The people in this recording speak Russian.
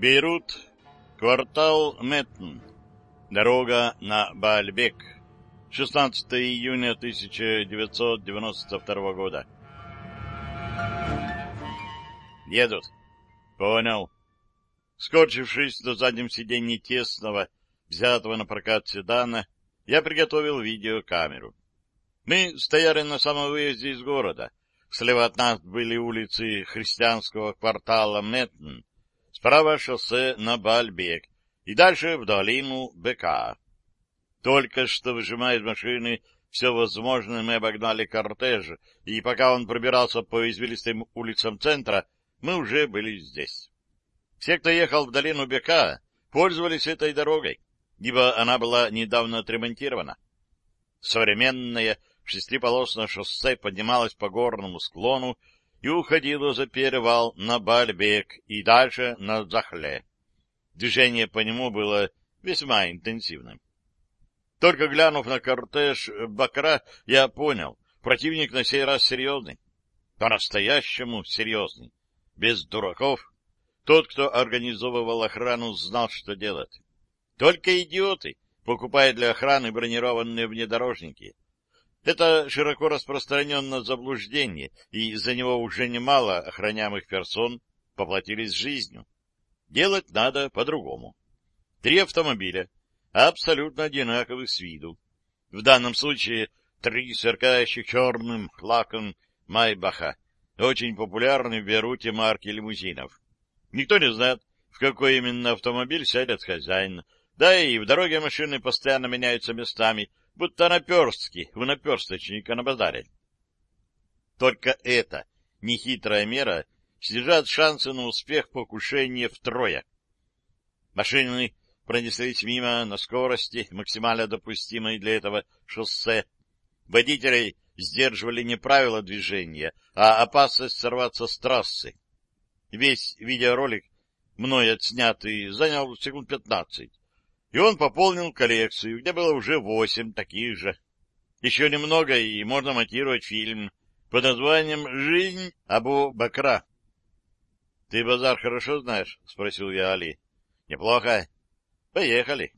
Бейрут, квартал Меттн, дорога на Баальбек, 16 июня 1992 года. Едут. Понял. Скорчившись на заднем сиденье тесного, взятого на прокат седана, я приготовил видеокамеру. Мы стояли на самом выезде из города. Слева от нас были улицы христианского квартала Меттн, справа шоссе на Бальбек и дальше в долину БК. Только что, выжимая из машины все возможное, мы обогнали кортеж, и пока он пробирался по извилистым улицам центра, мы уже были здесь. Все, кто ехал в долину Бека, пользовались этой дорогой, ибо она была недавно отремонтирована. Современное шестиполосное шоссе поднималось по горному склону и уходило за перевал на Бальбек и дальше на Захле. Движение по нему было весьма интенсивным. Только глянув на кортеж Бакра, я понял, противник на сей раз серьезный. По-настоящему серьезный. Без дураков. Тот, кто организовывал охрану, знал, что делать. Только идиоты покупают для охраны бронированные внедорожники. Это широко распространенное заблуждение, и за него уже немало охраняемых персон поплатились жизнью. Делать надо по-другому. Три автомобиля, абсолютно одинаковых с виду. В данном случае три сверкающих черным лаком Майбаха, очень популярны в Беруте марки лимузинов. Никто не знает, в какой именно автомобиль сядет хозяин, да и в дороге машины постоянно меняются местами, будто наперстки у наперсточника на базаре. Только эта нехитрая мера снижает шансы на успех покушения втрое. Машины пронеслись мимо на скорости, максимально допустимой для этого шоссе. Водителей сдерживали не правила движения, а опасность сорваться с трассы. Весь видеоролик, мной отснятый, занял секунд пятнадцать и он пополнил коллекцию, где было уже восемь таких же. Еще немного, и можно монтировать фильм под названием «Жизнь Абу Бакра». — Ты базар хорошо знаешь? — спросил я Али. — Неплохо. — Поехали.